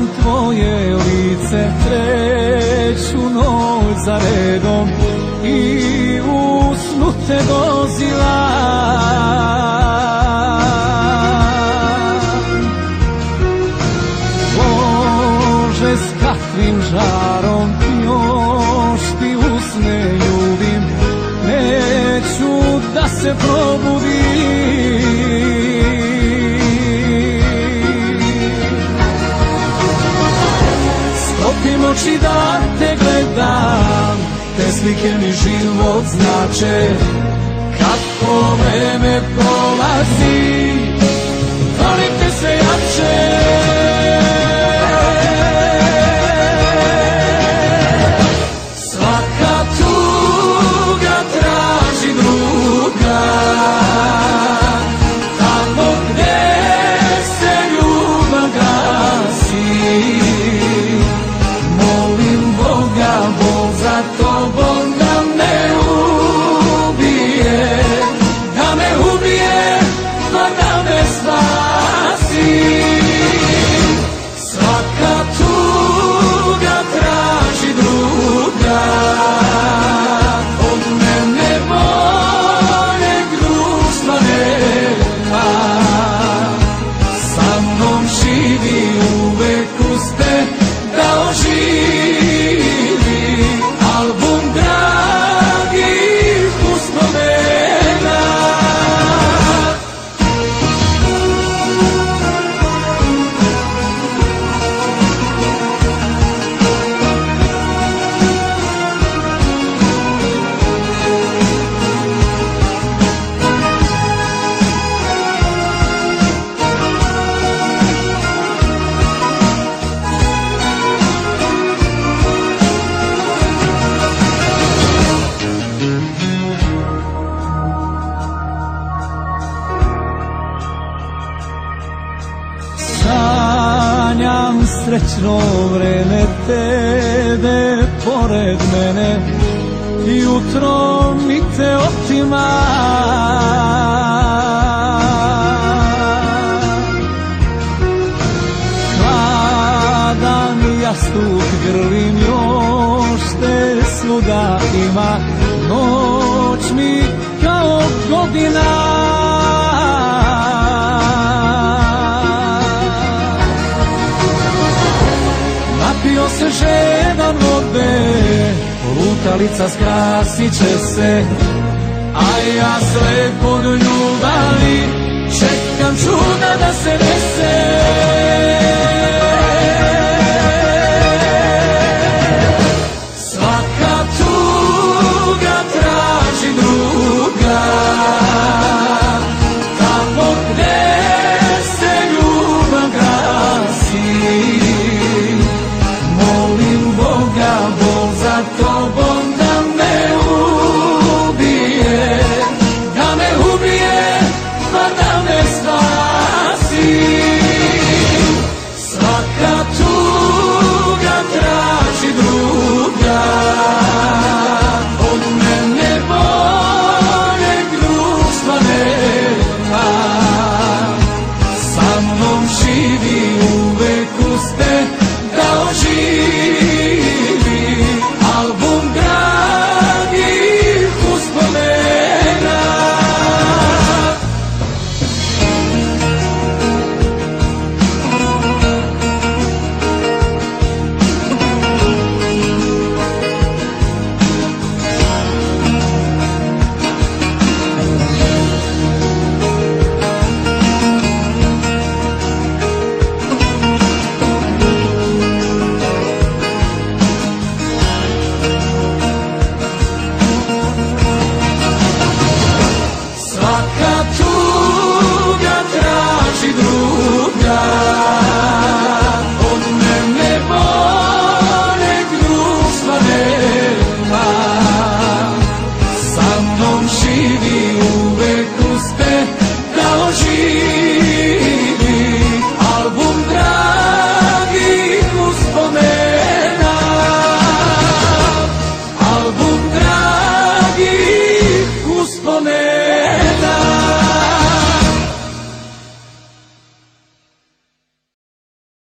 Sanjam tvoje lice treću noć za redom I u snu te Bože s kakvim žarom još ti usne ljubim Neću da se Stopim oči da te gledam Te slike mi život znače. Kako vreme prolazi Volim te sve jače srećno vreme tebe pored mene. Jutro mi te otima. Hladan jastuk grlim još te sluga ima. Noć mi kao godina žedan vode, lutalica skrasit će se, a ja slep od ljubavi, čekam čuda da se dese. TV